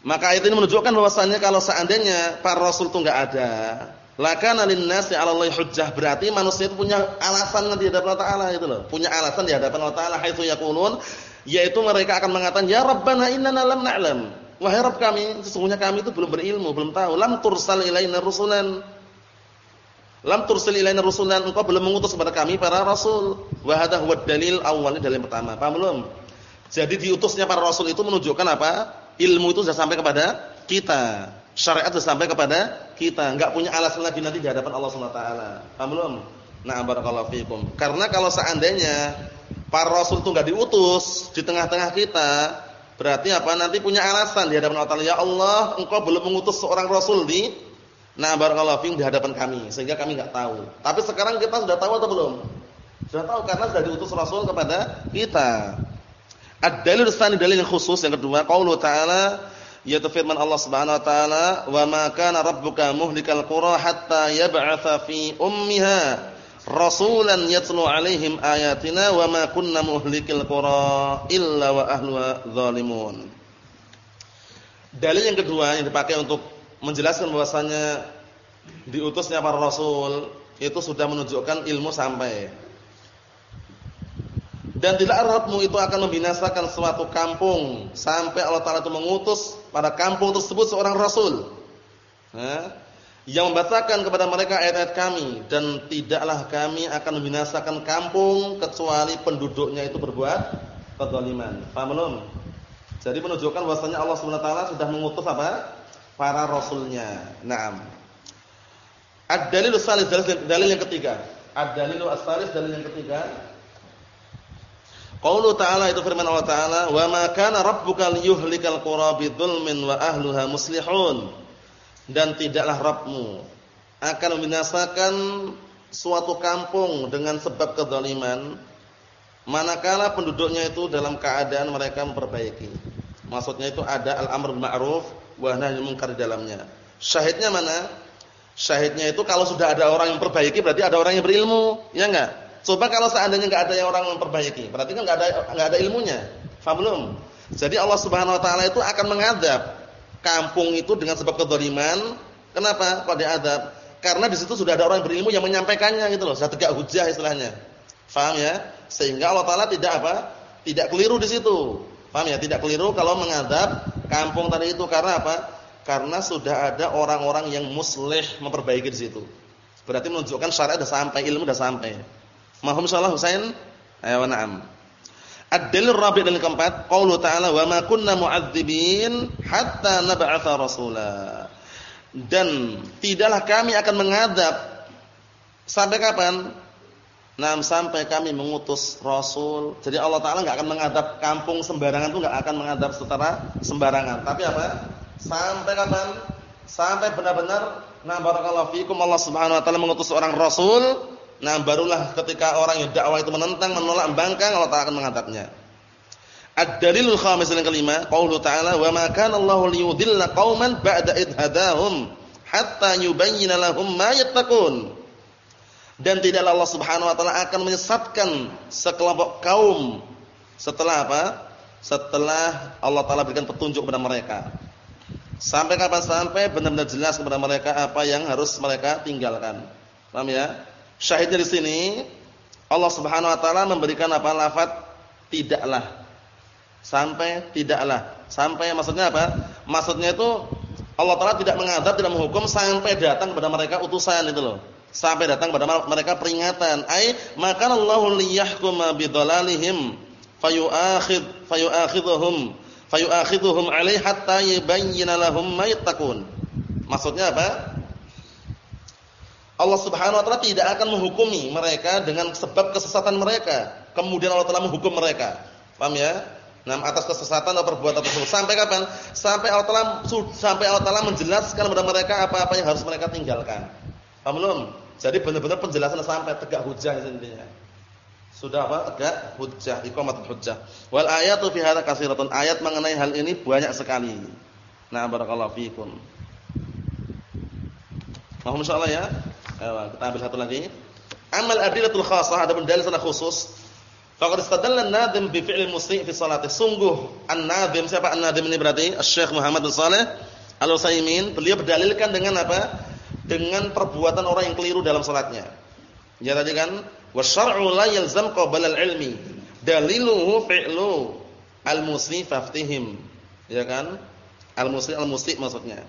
maka itu ini menunjukkan bahwasannya kalau seandainya para rasul itu enggak ada lakana linnasi 'ala Allah hujjah berarti manusia itu punya alasan di hadapan Allah taala itu loh. Punya alasan di hadapan Allah taala haitsu yaqulun yaitu mereka akan mengatakan ya rabbana innana lam na'lam Wahai Rabb kami, sesungguhnya kami itu belum berilmu, belum tahu. Lam tursal ilaina rusulan. Lam tursil ilaina rusulan, engkau belum mengutus kepada kami para rasul. Wa hadha huwa dalil awalnya dalil pertama. Paham belum? Jadi diutusnya para rasul itu menunjukkan apa? Ilmu itu sudah sampai kepada kita. Syariat sudah sampai kepada kita. Enggak punya alasan lagi nanti di hadapan Allah Subhanahu wa taala. Paham belum? Nah, barakallahu fikum. Karena kalau seandainya para rasul itu enggak diutus di tengah-tengah kita, berarti apa? Nanti punya alasan di hadapan Allah ya Allah, engkau belum mengutus seorang rasul di Nah, barakallahu fiikum di hadapan kami sehingga kami enggak tahu. Tapi sekarang kita sudah tahu atau belum? Sudah tahu karena sudah diutus Rasul kepada kita. Ad-dalil tsani dalil yang khusus yang kedua, qaulu ta'ala yaitu firman Allah Subhanahu wa taala, "Wa ma kana rabbuka muhlikal qura hatta yab'atsa fi ummiha rasulan yatlu 'alaihim ayatina wa ma kunna muhlikil qura illa wa ahluha zalimun." Dalil yang kedua yang dipakai untuk menjelaskan bahwasanya diutusnya para rasul itu sudah menunjukkan ilmu sampai. Dan tidak Arabmu itu akan membinasakan suatu kampung sampai Allah Taala itu mengutus pada kampung tersebut seorang rasul. Nah, yang membacakan kepada mereka ayat-ayat kami dan tidaklah kami akan membinasakan kampung kecuali penduduknya itu berbuat kezaliman. Paham belum? Jadi menunjukkan bahwasanya Allah Subhanahu wa taala sudah mengutus apa? para rasulnya. Naam. Ad-dalil salis dalil yang ketiga. Ad-dalil as-salis dalil yang ketiga. Qaulu ta'ala itu firman Allah Ta'ala, "Wa ma kana rabbuka liyuhlikal qura bidzulmin wa ahluha muslihun." Dan tidaklah Rabbmu akan membinasakan suatu kampung dengan sebab kezaliman manakala penduduknya itu dalam keadaan mereka memperbaiki. Maksudnya itu ada al-amr ma'ruf wa nahyul munkar di dalamnya. Syahidnya mana? Syahidnya itu kalau sudah ada orang yang perbaiki berarti ada orang yang berilmu, ya enggak? Coba kalau seandainya enggak ada yang orang memperbaiki, berarti kan enggak ada enggak ada ilmunya. Faham belum? Jadi Allah Subhanahu wa taala itu akan mengadab kampung itu dengan sebab kedzaliman. Kenapa kok diadab? Karena di situ sudah ada orang berilmu yang menyampaikannya gitu loh, sudah tegak hujah istilahnya. Faham ya? Sehingga Allah taala tidak apa? Tidak keliru di situ. Paham ya? Tidak keliru kalau mengadab kampung tadi itu karena apa? Karena sudah ada orang-orang yang muslih memperbaiki di situ. Berarti menunjukkan syariat sudah sampai, ilmu sudah sampai. Mahum salah Husain? Ayo na'am. Ad-dalil rabi' dan keempat, qaulu ta'ala wa ma kunna mu'adzibin hatta nab'atha rasula. Dan tidaklah kami akan mengadab sampai kapan? Nah, sampai kami mengutus Rasul. Jadi Allah Taala nggak akan mengadab kampung sembarangan itu nggak akan mengadab secara sembarangan. Tapi apa? Sampai kapan? Sampai benar-benar nah barakallahu fikum Allah Subhanahu wa taala mengutus seorang rasul. Nah, barulah ketika orang yang dakwah itu menentang, menolak, membangkang Allah Taala akan mengadabnya. Ad-dalilul khamis yang kelima, qaulu ta'ala, "Wa ma kana Allahu liyudilla qauman ba'da id hadahum hatta yubayyana lahum ma yattaqun." dan tidaklah Allah Subhanahu wa taala akan menyesatkan sekelompok kaum setelah apa? Setelah Allah taala berikan petunjuk kepada mereka. Sampai kapan sampai benar-benar jelas kepada mereka apa yang harus mereka tinggalkan. Paham ya? Syahidnya di sini Allah Subhanahu wa taala memberikan apa lafaz tidaklah. Sampai tidaklah. Sampai maksudnya apa? Maksudnya itu Allah taala tidak mengadab, tidak menghukum sampai datang kepada mereka utusan itu loh sampai datang pada mereka peringatan ai maka Allahu liyahkuma bidhalalihim fayu'akhid fayu'akhidhuhum fayu'akhidhuhum alai hatta yubayyana lahum ma yattaqun maksudnya apa Allah Subhanahu wa taala tidak akan menghukumi mereka dengan sebab kesesatan mereka kemudian Allah telah menghukum mereka paham ya Nah, atas kesesatan atau perbuatan tersebut sampai kapan? Sampai Allah Taala sampai Allah Taala menjelaskan kepada mereka apa-apa yang harus mereka tinggalkan. Paham belum? Jadi benar-benar penjelasan sampai tegak hujah intinya. Sudah apa? Tegak hujah, iqamatul hujjah. Wal ayatu fi hadza katsiratun. Ayat mengenai hal ini banyak sekali. Nah, barakallahu fiikum. Mohon insyaallah ya. Ayo, kita ambil satu lagi. Amal adilatul khassah ada dalil sana khusus. Faqad istadalla an-nadim bi fi'li musyi' fi salati. Sungguh an-nadim siapa an-nadim ini berarti? Asy-Syaikh Muhammad bin Shalih Al-Utsaimin, beliau berdalilkan dengan apa? dengan perbuatan orang yang keliru dalam salatnya. Ya tadi kan wasyar'u la yalzam qabla al-ilmi. Daliluhu fi'lu al-musli faftihim. Ya kan? Al-musli al-musli maksudnya.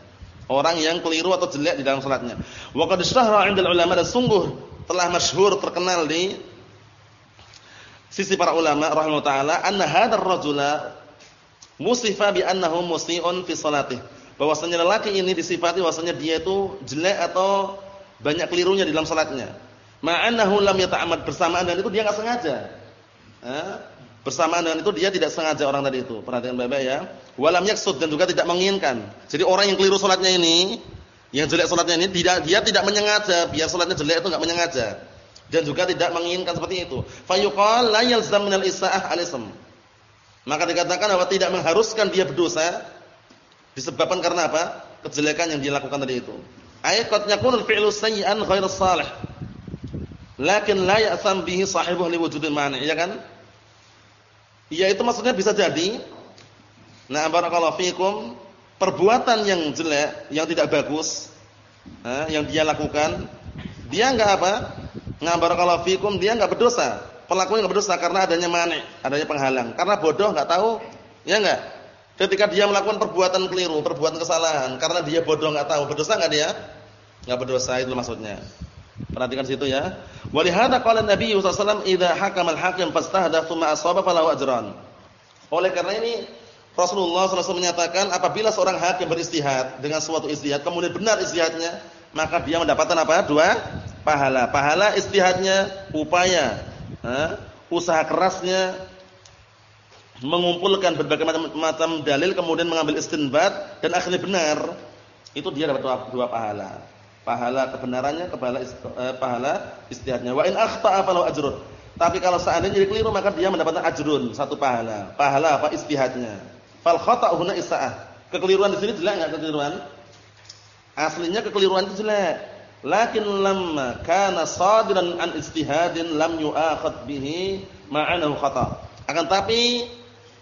Orang yang keliru atau jelek di dalam salatnya. Wa qad ishtahara 'inda ulama dan sungguh telah masyhur terkenal di sisi para ulama rahimahullah taala anna hadzal rajula musifa bi annahu musii'un fi salatih. Bahwasanya lelaki ini disifati bahwasanya dia itu jelek atau banyak kelirunya di dalam salatnya. Ma'annahu lam yata'ammad bersamaan dan itu dia enggak sengaja. Eh? Bersamaan dengan itu dia tidak sengaja orang tadi itu. Perhatikan baik-baik ya. Walam yaksud dan juga tidak menginginkan. Jadi orang yang keliru salatnya ini, yang jelek salatnya ini tidak dia tidak menyengaja, biar salatnya jelek itu enggak menyengaja. Dan juga tidak menginginkan seperti itu. Fayuqal la yalzam minal isaah alism. Maka dikatakan bahwa tidak mengharuskan dia berdosa disebabkan karena apa? Kejelekan yang dia lakukan tadi itu. Ayat qad yakunul fi'lu sayyi'an ghairu salih. Lakin la ya'tham bihi sahibuhu liwujudil mani', ya kan? Ya itu maksudnya bisa jadi nah barakallahu fikum perbuatan yang jelek, yang tidak bagus eh, yang dia lakukan, dia enggak apa? Nah barakallahu fikum dia enggak berdosa. Pelakunya enggak berdosa karena adanya mani, adanya penghalang. Karena bodoh enggak tahu, ya enggak? Ketika dia melakukan perbuatan keliru, perbuatan kesalahan karena dia bodoh enggak tahu, berdosa enggak dia? Enggak berdosa itu maksudnya. Perhatikan situ ya. Walihada qala Nabi sallallahu alaihi wasallam hakama al-hakim fastahda thumma asaba falahu ajran. Oleh karena ini Rasulullah SAW menyatakan apabila seorang hakim beristihad dengan suatu istihad kemudian benar istihadnya maka dia mendapatkan apa? Dua pahala. Pahala istihadnya, upaya, eh, usaha kerasnya mengumpulkan berbagai macam, macam dalil kemudian mengambil istinbat dan akhirnya benar. Itu dia dapat dua, dua pahala pahala kebenarannya, pahala eh, pahala istihadnya. Wa in akhta'a falahu ajrun. Tapi kalau seandainya jadi keliru maka dia mendapatkan ajrun, satu pahala. Pahala apa istihadnya. Fal khata'u huna isa'ah. Kekeliruan di sini jelek enggak kekeliruan? Aslinya kekeliruan itu jelek. Lakin lamma kana sadiran an istihadin lam yu'akhad bihi ma'anahu khata'. Akan tapi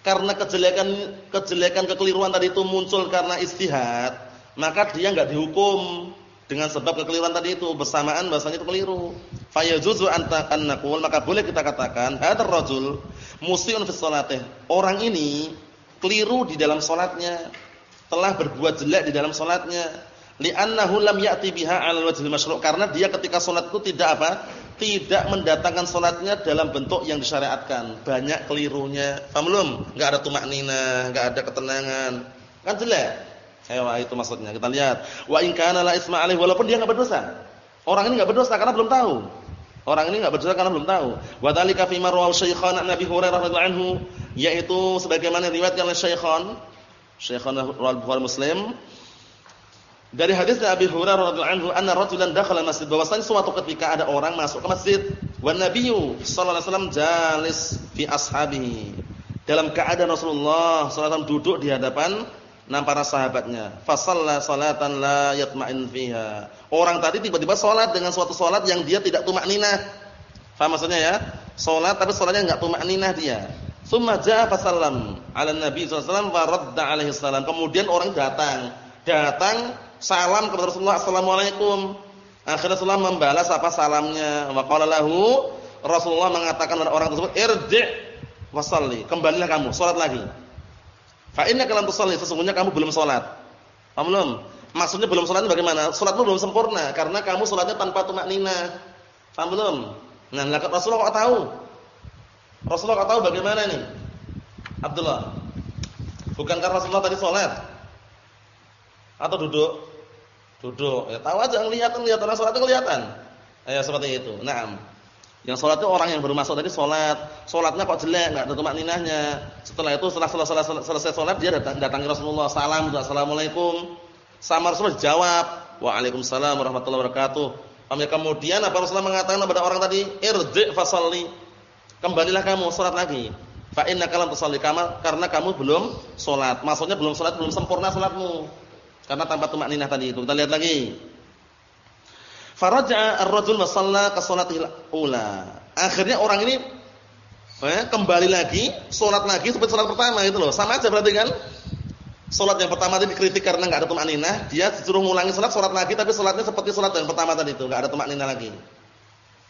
karena kejelekan kejelekan kekeliruan tadi itu muncul karena istihad, maka dia enggak dihukum dengan sebab kekeliruan tadi itu bersamaan bahasanya itu keliru. Fayajuzu anta an naqul maka boleh kita katakan hadzal rajul musiun fi. Orang ini keliru di dalam salatnya, telah berbuat jelek di dalam salatnya. Li'annahu lam ya'ti biha 'alal wajhil masyru' karena dia ketika salat itu tidak apa? Tidak mendatangkan salatnya dalam bentuk yang disyariatkan. Banyak kelirunya. Paham belum? Enggak ada tumak nina, enggak ada ketenangan. Kan jelek. Ewa itu maksudnya. Kita lihat. Wa in kana la isma alaih walaupun dia enggak berdosa. Orang ini enggak berdosa karena belum tahu. Orang ini enggak berdosa karena belum tahu. Wa dzalika fi marwahu syaikhan Nabi Hurairah radhiyallahu anhu yaitu sebagaimana riwayatkan oleh Syaikhan Syaikhan Al-Bukhari Muslim dari hadis Abi Hurairah radhiyallahu anhu anna rajulan dakhala masjid bahwasanya suatu ketika ada orang masuk ke masjid wan nabiyyu sallallahu alaihi wasallam jalis fi ashabihi dalam keadaan Rasulullah sallallahu alaihi wasallam duduk di hadapan Nah para sahabatnya, fasalla salatan la yatma'in fiha. Orang tadi tiba-tiba salat dengan suatu salat yang dia tidak tumakninah. Faham maksudnya ya? Salat tapi salatnya enggak tumakninah dia. Tsumma jaa fasallam 'ala Nabi sallallahu wa radda alaihi salam. Kemudian orang datang, datang salam kepada Rasulullah assalamualaikum. Akhirnya Rasulullah membalas apa salamnya. Wa qala Rasulullah mengatakan kepada orang tersebut, "Irji' wasalli." Kembalilah kamu, salat lagi. Fa innaka lam tusalli, sesungguhnya kamu belum salat. Paham belum? Maksudnya belum salat bagaimana? Salatmu belum sempurna karena kamu salatnya tanpa tumakninah. Paham belum? Nah, Rasulullah kok tahu? Rasulullah kok tahu bagaimana nih? Abdullah. Bukankah Rasulullah tadi salat? Atau duduk? Duduk. Ya tahu aja ngelihat ngelihat orang salat kelihatan. Ya seperti itu. Naam. Yang sholat itu orang yang baru masuk tadi sholat, sholatnya kok jelek, nggak ada tumak ninahnya. Setelah itu setelah selesai, selesai, selesai sholat dia datang, datangi Rasulullah, salam, assalamualaikum. Sama Rasulullah jawab, waalaikumsalam warahmatullahi wabarakatuh. Kemudian apa Rasulullah mengatakan kepada orang tadi, irji fasalli, kembalilah kamu sholat lagi. Fa inna kalam tusalli kama karena kamu belum sholat. Maksudnya belum sholat, belum sempurna sholatmu. Karena tanpa tumak ninah tadi itu. Kita lihat lagi. Faraja ar-rajul wa shalla. Akhirnya orang ini eh, kembali lagi, salat lagi seperti salat pertama gitu loh. Sama aja berarti kan? Salat yang pertama tadi dikritik karena enggak ada tumakninah, dia disuruh ngulangi salat, salat lagi tapi salatnya seperti salat yang pertama tadi itu, enggak ada tumakninah lagi.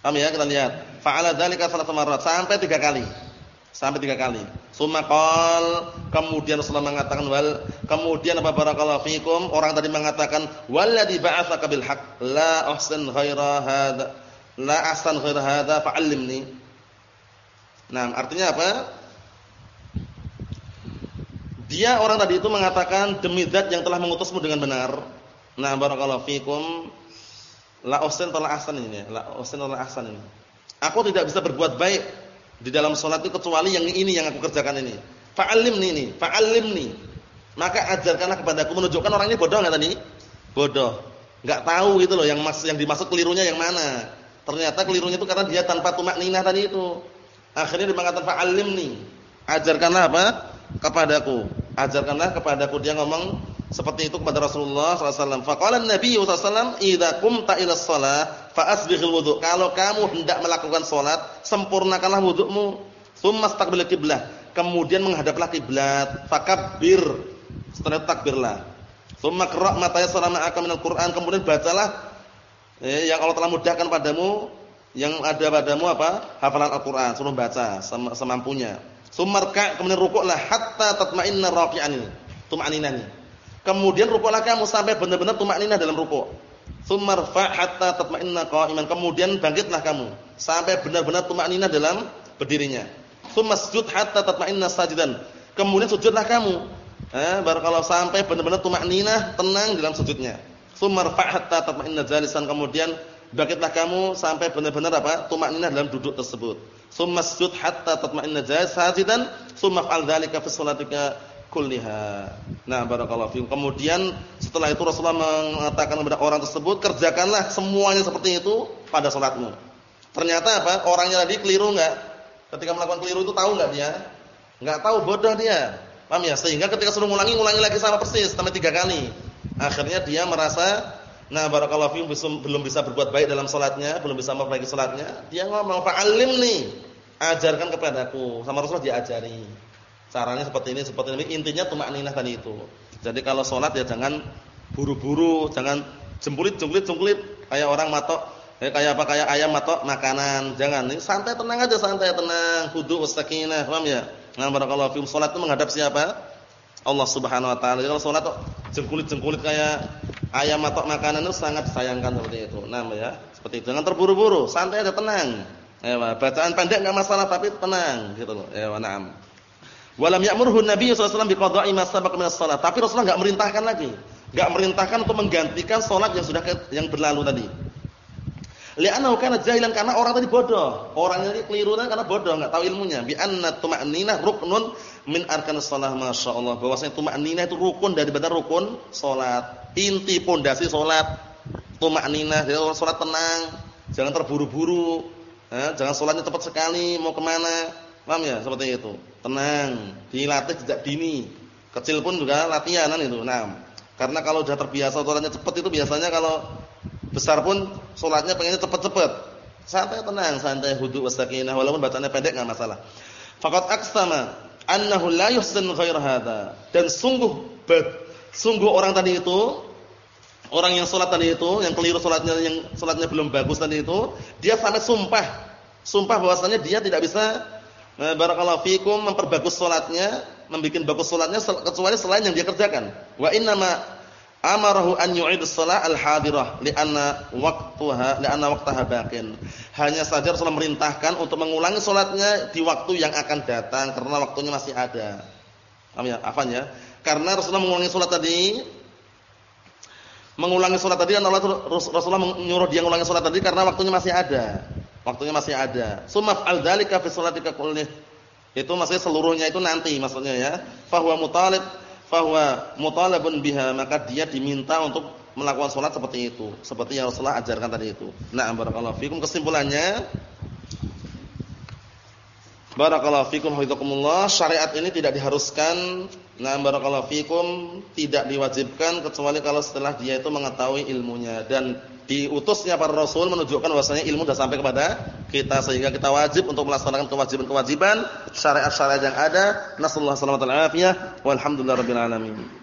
Paham ya? Kita lihat. Fa'ala dzalika salasa marrat sampai tiga kali. Sampai tiga kali. Summa qal, kemudian Rasulullah mengatakan wal, kemudian apa barakallahu fikum, orang tadi mengatakan walladzi ba'atsaka bil la ahsan ghaira hadza la ahsan ghaira hadza fa'allimni. Nah, artinya apa? Dia orang tadi itu mengatakan demi zat yang telah mengutusmu dengan benar. Nah, barakallahu fikum la ahsan telah ahsan ini, la ahsan telah ahsan ini. Aku tidak bisa berbuat baik di dalam sholat itu kecuali yang ini yang aku kerjakan ini. Fa'alimni ini, fa'alimni. Maka ajarkanlah kepadaku menunjukkan orang ini bodoh enggak tadi? Bodoh. Enggak tahu gitu loh yang mas yang dimaksud kelirunya yang mana. Ternyata kelirunya itu karena dia tanpa tumak ninah tadi itu. Akhirnya dia mengatakan fa'alimni. Ajarkanlah apa? Kepadaku. Ajarkanlah kepadaku dia ngomong seperti itu kepada Rasulullah SAW. Faqala Nabi SAW, "Idza qumta ila shalah fa asbighil wudu." Kalau kamu hendak melakukan salat, sempurnakanlah wudumu. Tsumma istaqbil qiblah. Kemudian menghadaplah kiblat. Fakabbir. Setelah itu takbirlah. Tsumma qra' ma tayassara ma'aka minal Qur'an. Kemudian bacalah eh, yang Allah telah mudahkan padamu yang ada padamu apa? Hafalan Al-Qur'an, suruh baca semampunya. Sumarka kemudian rukuklah hatta tatma'inna raqi'an. Tuma'ninah ini. Kemudian rukuklah kamu sampai benar-benar tumakninah dalam rukuk. Tsumarfa hatta tatma'inna qa'iman. Kemudian bangkitlah kamu sampai benar-benar tumakninah dalam berdirinya. Tsumasjud hatta tatma'inna sajidan. Kemudian sujudlah kamu. Eh, barakallahu sampai benar-benar tumakninah tenang dalam sujudnya. Tsumarfa hatta tatma'inna jalisan. Kemudian bangkitlah kamu sampai benar-benar apa? tumakninah dalam duduk tersebut. Tsumasjud hatta tatma'inna sajidan. Tsumaf'al dzalika fi shalatika kulliha. Nah, barakallahu fiikum. Kemudian setelah itu Rasulullah mengatakan kepada orang tersebut, kerjakanlah semuanya seperti itu pada salatmu. Ternyata apa? Orangnya tadi keliru enggak? Ketika melakukan keliru itu tahu enggak dia? Enggak tahu, bodoh dia. Paham ya? Sehingga ketika suruh ngulangi, ngulangi lagi sama persis sampai tiga kali. Akhirnya dia merasa Nah, barakallahu fiikum belum bisa berbuat baik dalam salatnya, belum bisa memperbaiki salatnya. Dia ngomong, nih, Ajarkan kepadaku." Sama Rasulullah diajari. Caranya seperti ini, seperti ini. Intinya tumakninah tadi itu. Jadi kalau sholat ya jangan buru-buru, jangan jempulit, jempulit, jempulit kayak orang matok, eh, kayak apa kayak ayam matok makanan. Jangan. Ini santai tenang aja, santai tenang. Hudu wasakinah, paham ya? Nah, barakallahu fiikum. Salat itu menghadap siapa? Allah Subhanahu wa taala. Kalau salat jengkulit-jengkulit kayak ayam matok makanan itu sangat disayangkan seperti itu. Nah, ya, seperti itu. Jangan terburu-buru, santai aja, tenang. Ya, bacaan pendek enggak masalah tapi tenang gitu loh. Ya, na'am. Walam ya'murhu Nabi sallallahu alaihi wasallam biqada'i ma. Tapi Rasulullah enggak merintahkan lagi. Enggak merintahkan untuk menggantikan salat yang sudah yang berlalu tadi. Li'annahu kana jahilan karena orang tadi bodoh. Orangnya tadi keliru karena bodoh, enggak tahu ilmunya. Bi anna tuma'ninah ruknun min arkanis shalah masyaallah. Bahwasanya tuma'ninah itu rukun dari daripada rukun salat. Inti pondasi salat. Tuma'ninah, jadi orang salat tenang, jangan terburu-buru. Eh, jangan salatnya cepat sekali, mau ke mana? Paham ya? Seperti itu. Tenang, dilatih sejak dini. Kecil pun juga latihanan itu. Nah, karena kalau sudah terbiasa sholatnya cepat itu biasanya kalau besar pun sholatnya pengennya cepat-cepat. Santai tenang, santai hudu wasakinah walaupun bacanya pendek enggak masalah. Faqat aqsama annahu la yuhsin ghair hadha. Dan sungguh sungguh orang tadi itu orang yang sholat tadi itu, yang keliru sholatnya, yang sholatnya belum bagus tadi itu, dia sampai sumpah, sumpah bahwasanya dia tidak bisa Nah, barakallahu fikum memperbagus salatnya, membikin bagus salatnya kecuali selain yang dia kerjakan. Wa innama amarahu an yu'id shalah al-hadirah li'anna waqtaha li'anna waqtaha baqin. Hanya saja Rasulullah merintahkan untuk mengulangi salatnya di waktu yang akan datang karena waktunya masih ada. Paham ya? Afan ya? Karena Rasulullah mengulangi salat tadi mengulangi salat tadi Allah Rasulullah menyuruh dia mengulangi salat tadi karena waktunya masih ada. Waktunya masih ada. Sumaf al dzalika fi salatika kullih. Itu maksudnya seluruhnya itu nanti maksudnya ya. Fahuwa mutalib fahuwa mutalabun biha, maka dia diminta untuk melakukan salat seperti itu, seperti yang Rasulullah ajarkan tadi itu. Nah, barakallahu fikum. Kesimpulannya Barakallahu fikum hafizakumullah, syariat ini tidak diharuskan, nah barakallahu fikum, tidak diwajibkan kecuali kalau setelah dia itu mengetahui ilmunya. Dan diutusnya para rasul menunjukkan bahwasanya ilmu sudah sampai kepada kita sehingga kita wajib untuk melaksanakan kewajiban-kewajiban syariat-syariat yang ada. Nasallahu alaihi wasallam. Walhamdulillahirabbil alamin.